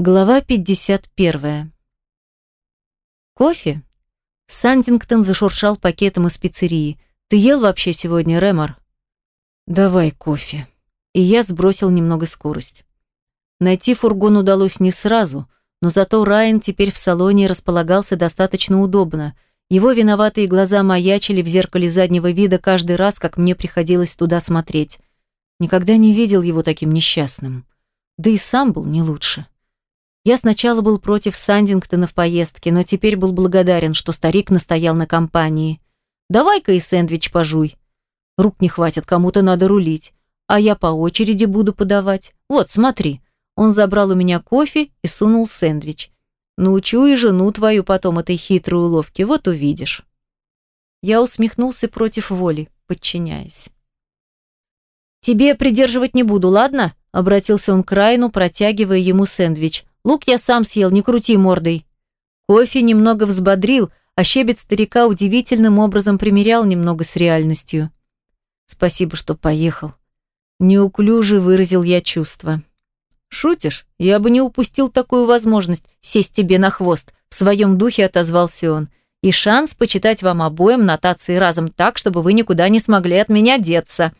Глава 51. Кофе? Сандингтон зашуршал пакетом из пиццерии. Ты ел вообще сегодня, Ремор? Давай кофе. И я сбросил немного скорость. Найти фургон удалось не сразу, но зато Райан теперь в салоне располагался достаточно удобно. Его виноватые глаза маячили в зеркале заднего вида каждый раз, как мне приходилось туда смотреть. Никогда не видел его таким несчастным. Да и сам был не лучше. Я сначала был против Сандингтона в поездке, но теперь был благодарен, что старик настоял на компании. «Давай-ка и сэндвич пожуй. Рук не хватит, кому-то надо рулить. А я по очереди буду подавать. Вот, смотри». Он забрал у меня кофе и сунул сэндвич. «Научу и жену твою потом этой хитрой уловке, вот увидишь». Я усмехнулся против воли, подчиняясь. «Тебе придерживать не буду, ладно?» Обратился он к Райну, протягивая ему сэндвич. Лук я сам съел, не крути мордой. Кофе немного взбодрил, а щебет старика удивительным образом примерял немного с реальностью. Спасибо, что поехал. Неуклюже выразил я чувство. «Шутишь? Я бы не упустил такую возможность сесть тебе на хвост», в своем духе отозвался он. «И шанс почитать вам обоим нотации разом так, чтобы вы никуда не смогли от меня деться».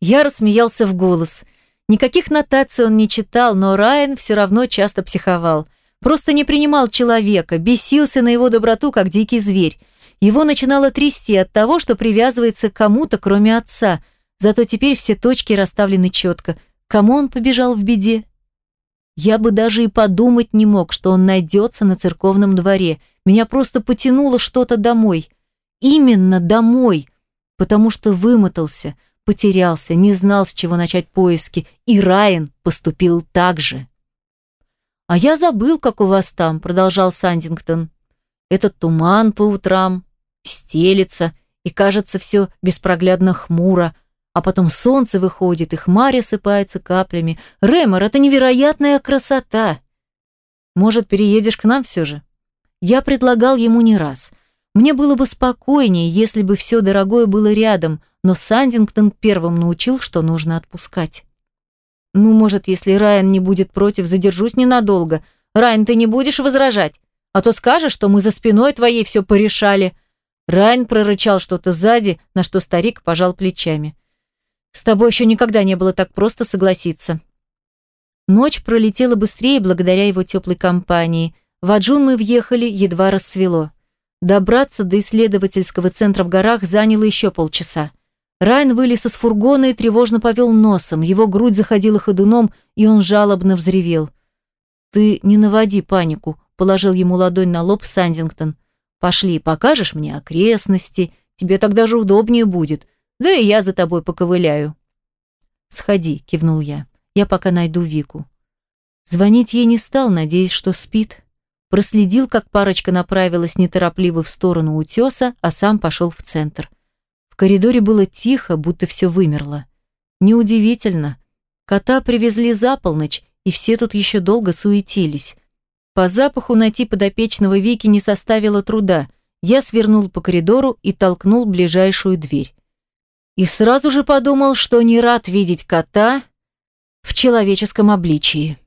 Я рассмеялся в голос – Никаких нотаций он не читал, но Райан все равно часто психовал. Просто не принимал человека, бесился на его доброту, как дикий зверь. Его начинало трясти от того, что привязывается к кому-то, кроме отца. Зато теперь все точки расставлены четко. Кому он побежал в беде? Я бы даже и подумать не мог, что он найдется на церковном дворе. Меня просто потянуло что-то домой. Именно домой. Потому что вымотался – потерялся, не знал, с чего начать поиски, и Райан поступил так же. «А я забыл, как у вас там», — продолжал Сандингтон. «Этот туман по утрам, стелится, и кажется все беспроглядно хмуро, а потом солнце выходит, и хмарь осыпается каплями. Рэмор, это невероятная красота!» «Может, переедешь к нам все же?» Я предлагал ему не раз. Мне было бы спокойнее, если бы все дорогое было рядом, но Сандингтон первым научил, что нужно отпускать. «Ну, может, если Райан не будет против, задержусь ненадолго. Райан, ты не будешь возражать? А то скажешь, что мы за спиной твоей все порешали». Райан прорычал что-то сзади, на что старик пожал плечами. «С тобой еще никогда не было так просто согласиться». Ночь пролетела быстрее благодаря его теплой компании. В Аджун мы въехали, едва рассвело. Добраться до исследовательского центра в горах заняло еще полчаса. Райан вылез из фургона и тревожно повел носом. Его грудь заходила ходуном, и он жалобно взревел. «Ты не наводи панику», — положил ему ладонь на лоб Сандингтон. «Пошли, покажешь мне окрестности, тебе тогда же удобнее будет. Да и я за тобой поковыляю». «Сходи», — кивнул я. «Я пока найду Вику». Звонить ей не стал, надеясь, что спит. Проследил, как парочка направилась неторопливо в сторону утеса, а сам пошел в центр коридоре было тихо, будто все вымерло. Неудивительно. Кота привезли за полночь, и все тут еще долго суетились. По запаху найти подопечного Вики не составило труда. Я свернул по коридору и толкнул ближайшую дверь. И сразу же подумал, что не рад видеть кота в человеческом обличии.